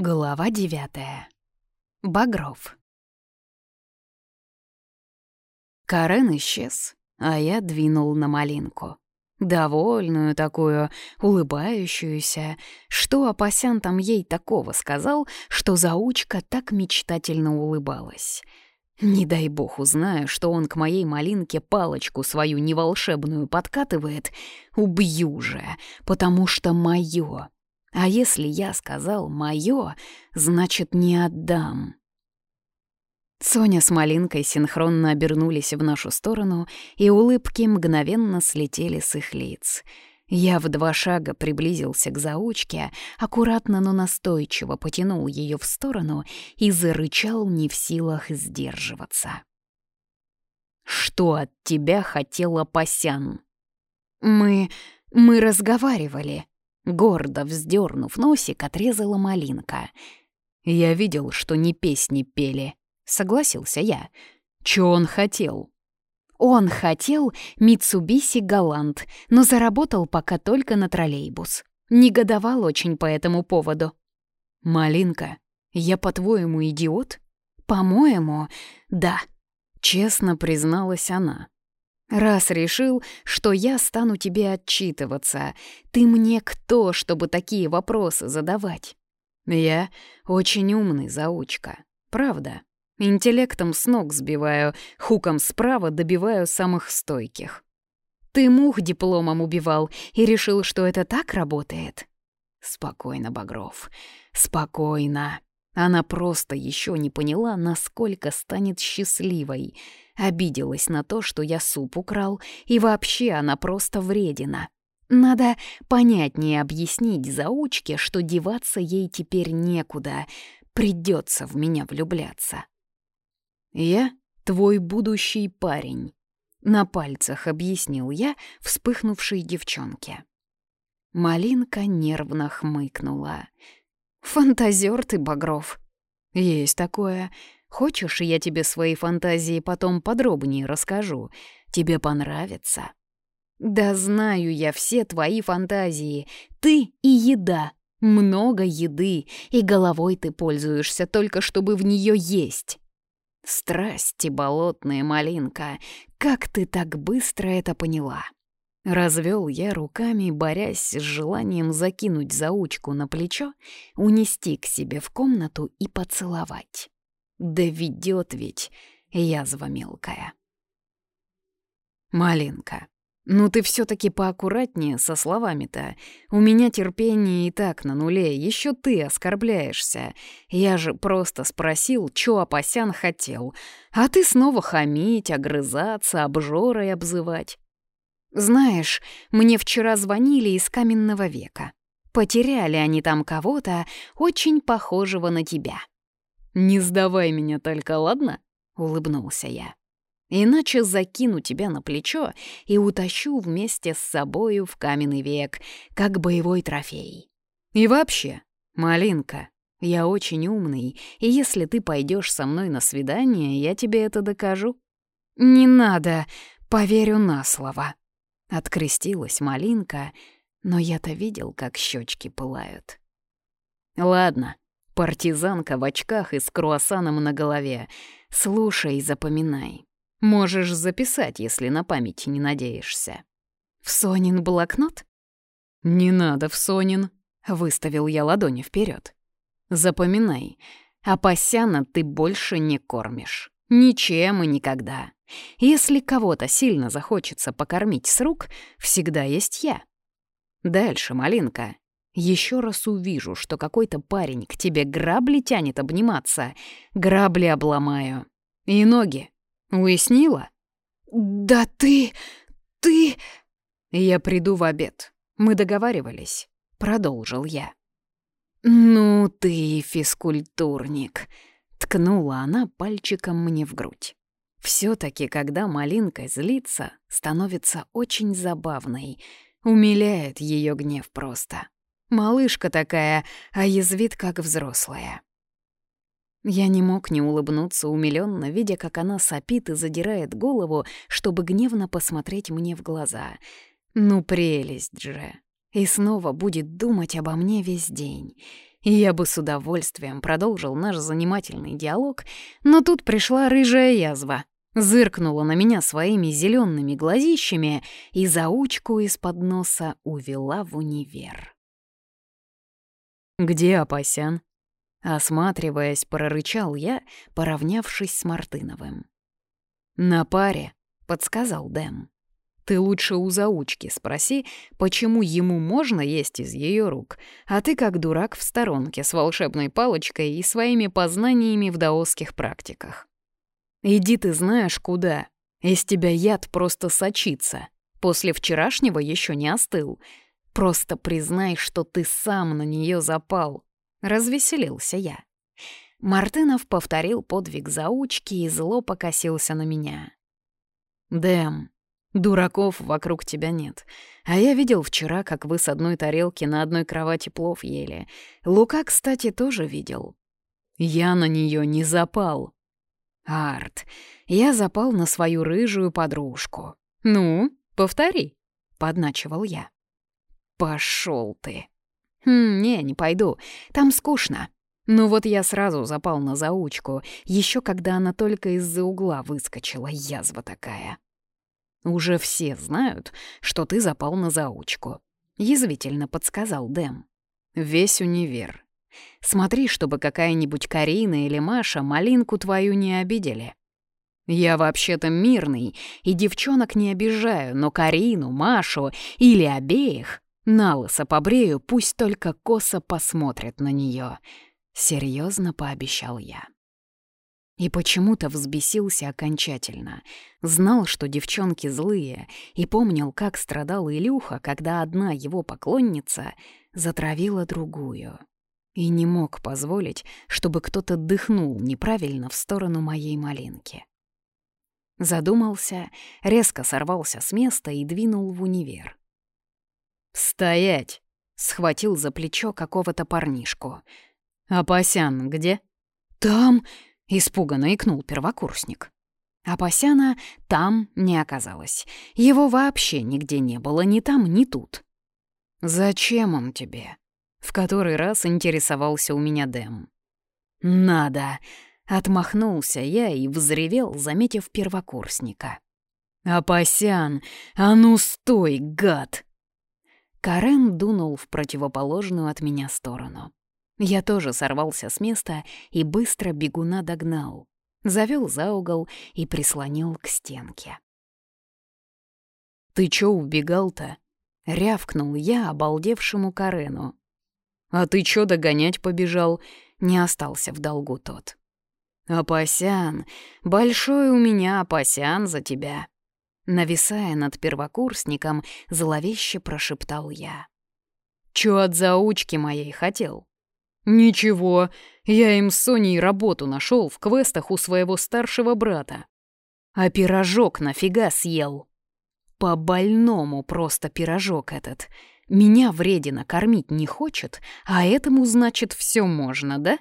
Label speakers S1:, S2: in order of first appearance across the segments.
S1: Глава девятая. Багров. Карен исчез, а я двинул на малинку. Довольную такую, улыбающуюся. Что Апасян там ей такого сказал, что заучка так мечтательно улыбалась? Не дай бог узнаю, что он к моей малинке палочку свою неволшебную подкатывает, убью же, потому что моё. А если я сказал «моё», значит, не отдам. Соня с Малинкой синхронно обернулись в нашу сторону, и улыбки мгновенно слетели с их лиц. Я в два шага приблизился к заучке, аккуратно, но настойчиво потянул ее в сторону и зарычал не в силах сдерживаться. «Что от тебя хотела Пасян?» «Мы... мы разговаривали», — гордо вздернув носик, отрезала Малинка. «Я видел, что не песни пели», согласился я. Чё он хотел? Он хотел Митсубиси Галант, но заработал пока только на троллейбус. Негодовал очень по этому поводу. «Малинка, я, по-твоему, идиот?» «По-моему, да», — честно призналась она. «Раз решил, что я стану тебе отчитываться, ты мне кто, чтобы такие вопросы задавать?» «Я очень умный заучка, правда?» Интеллектом с ног сбиваю, хуком справа добиваю самых стойких. Ты мух дипломом убивал и решил, что это так работает? Спокойно, Багров, спокойно. Она просто еще не поняла, насколько станет счастливой. Обиделась на то, что я суп украл, и вообще она просто вредина. Надо понятнее объяснить заучке, что деваться ей теперь некуда, придется в меня влюбляться. «Я твой будущий парень», — на пальцах объяснил я вспыхнувшей девчонке. Малинка нервно хмыкнула. «Фантазер ты, Багров!» «Есть такое. Хочешь, я тебе свои фантазии потом подробнее расскажу? Тебе понравится?» «Да знаю я все твои фантазии. Ты и еда. Много еды, и головой ты пользуешься только, чтобы в нее есть. Страсти болотная малинка, как ты так быстро это поняла? Развел я руками, борясь с желанием закинуть заучку на плечо, унести к себе в комнату и поцеловать. Да ведет ведь язва мелкая. Малинка, «Ну ты все-таки поаккуратнее со словами-то. У меня терпение и так на нуле, еще ты оскорбляешься. Я же просто спросил, что Апасян хотел, а ты снова хамить, огрызаться, обжорой обзывать». «Знаешь, мне вчера звонили из каменного века. Потеряли они там кого-то, очень похожего на тебя». «Не сдавай меня только, ладно?» — улыбнулся я. Иначе закину тебя на плечо и утащу вместе с собою в каменный век, как боевой трофей. И вообще, малинка, я очень умный, и если ты пойдешь со мной на свидание, я тебе это докажу. Не надо, поверю на слово. Открестилась малинка, но я-то видел, как щечки пылают. Ладно, партизанка в очках и с круассаном на голове. Слушай и запоминай. Можешь записать, если на память не надеешься. В Сонин блокнот? Не надо в Сонин, выставил я ладони вперед. Запоминай, Апасяна ты больше не кормишь. Ничем и никогда. Если кого-то сильно захочется покормить с рук, всегда есть я. Дальше, малинка. Еще раз увижу, что какой-то парень к тебе грабли тянет обниматься, грабли обломаю. И ноги Уяснила? «Да ты... ты...» «Я приду в обед. Мы договаривались», — продолжил я. «Ну ты физкультурник», — ткнула она пальчиком мне в грудь. все таки когда малинка злится, становится очень забавной. Умиляет ее гнев просто. Малышка такая, а язвит, как взрослая. Я не мог не улыбнуться умилённо, видя, как она сопит и задирает голову, чтобы гневно посмотреть мне в глаза. Ну, прелесть же. И снова будет думать обо мне весь день. И я бы с удовольствием продолжил наш занимательный диалог, но тут пришла рыжая язва, зыркнула на меня своими зелеными глазищами и заучку из-под носа увела в универ. «Где Апасян?» Осматриваясь, прорычал я, поравнявшись с Мартыновым. «На паре», — подсказал Дэм. «Ты лучше у заучки спроси, почему ему можно есть из ее рук, а ты как дурак в сторонке с волшебной палочкой и своими познаниями в даосских практиках. Иди ты знаешь куда, из тебя яд просто сочится. После вчерашнего еще не остыл. Просто признай, что ты сам на нее запал. Развеселился я. Мартынов повторил подвиг заучки и зло покосился на меня. «Дэм, дураков вокруг тебя нет. А я видел вчера, как вы с одной тарелки на одной кровати плов ели. Лука, кстати, тоже видел. Я на нее не запал». «Арт, я запал на свою рыжую подружку. Ну, повтори», — подначивал я. «Пошел ты!» «Хм, не, не пойду. Там скучно». Ну вот я сразу запал на заучку, еще когда она только из-за угла выскочила, язва такая. «Уже все знают, что ты запал на заучку», — язвительно подсказал Дэм. «Весь универ. Смотри, чтобы какая-нибудь Карина или Маша малинку твою не обидели. Я вообще-то мирный и девчонок не обижаю, но Карину, Машу или обеих Налысо побрею, пусть только косо посмотрят на нее. Серьезно пообещал я. И почему-то взбесился окончательно. Знал, что девчонки злые, и помнил, как страдал Илюха, когда одна его поклонница затравила другую. И не мог позволить, чтобы кто-то дыхнул неправильно в сторону моей малинки. Задумался, резко сорвался с места и двинул в универ. «Стоять!» — схватил за плечо какого-то парнишку. «Апасян где?» «Там!» — испуганно икнул первокурсник. Апасяна там не оказалось. Его вообще нигде не было ни там, ни тут. «Зачем он тебе?» — в который раз интересовался у меня Дэм. «Надо!» — отмахнулся я и взревел, заметив первокурсника. «Апасян, а ну стой, гад!» Карен дунул в противоположную от меня сторону. Я тоже сорвался с места и быстро бегуна догнал. Завел за угол и прислонил к стенке. «Ты чё убегал-то?» — рявкнул я обалдевшему Карену. «А ты чё догонять побежал?» — не остался в долгу тот. «Апасян, большой у меня Апасян за тебя!» Нависая над первокурсником, зловеще прошептал я. «Чё от заучки моей хотел?» «Ничего, я им с Соней работу нашел в квестах у своего старшего брата. А пирожок нафига съел?» «По-больному просто пирожок этот. Меня вредина кормить не хочет, а этому, значит, все можно, да?»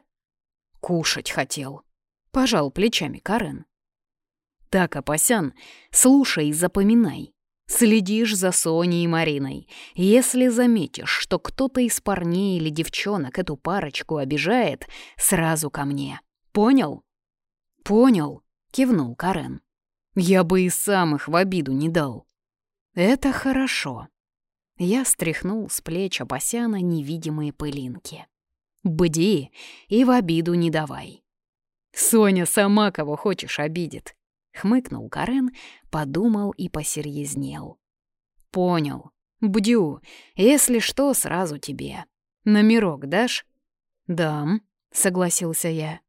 S1: «Кушать хотел», — пожал плечами Карен. Так, Апасян, слушай и запоминай. Следишь за Соней и Мариной. Если заметишь, что кто-то из парней или девчонок эту парочку обижает, сразу ко мне. Понял? Понял, кивнул Карен. Я бы и сам их в обиду не дал. Это хорошо. Я стряхнул с плеч Апасяна невидимые пылинки. Бди и в обиду не давай. Соня сама кого хочешь обидит. Хмыкнул Карен, подумал и посерьезнел. «Понял. Бдю. Если что, сразу тебе. Номерок дашь?» «Дам», — согласился я.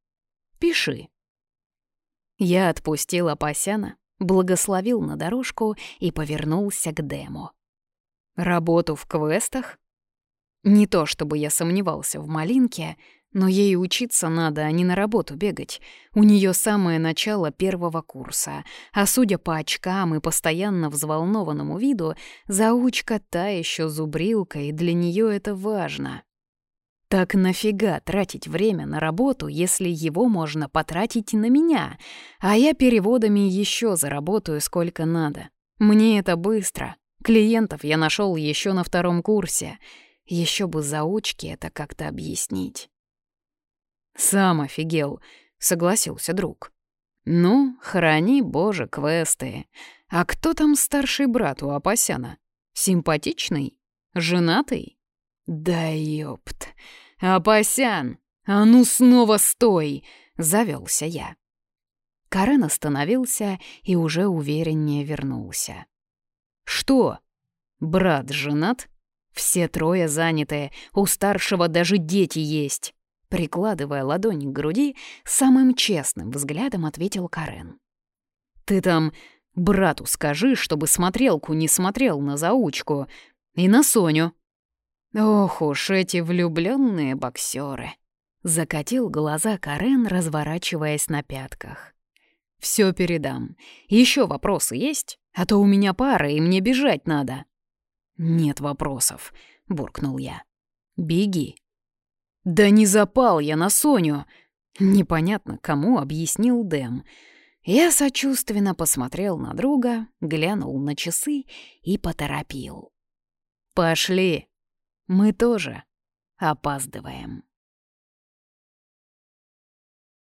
S1: «Пиши». Я отпустил Апасяна, благословил на дорожку и повернулся к Дему. «Работу в квестах?» Не то чтобы я сомневался в Малинке, но ей учиться надо, а не на работу бегать. У нее самое начало первого курса, а судя по очкам и постоянно взволнованному виду, заучка та еще зубрилка, и для нее это важно. Так нафига тратить время на работу, если его можно потратить на меня, а я переводами еще заработаю сколько надо. Мне это быстро, Клиентов я нашел еще на втором курсе. Еще бы заучки это как-то объяснить. «Сам офигел», — согласился друг. «Ну, храни, боже, квесты. А кто там старший брат у Апасяна? Симпатичный? Женатый?» «Да ёпт! Апасян, а ну снова стой!» — завелся я. Карен остановился и уже увереннее вернулся. «Что? Брат женат? Все трое заняты, у старшего даже дети есть!» Прикладывая ладонь к груди, самым честным взглядом ответил Карен. «Ты там брату скажи, чтобы смотрелку не смотрел на заучку. И на Соню». «Ох уж эти влюбленные боксеры!» Закатил глаза Карен, разворачиваясь на пятках. Все передам. Еще вопросы есть? А то у меня пара, и мне бежать надо». «Нет вопросов», — буркнул я. «Беги». «Да не запал я на Соню!» Непонятно, кому объяснил Дэм. Я сочувственно посмотрел на друга, глянул на часы и поторопил. «Пошли, мы тоже опаздываем».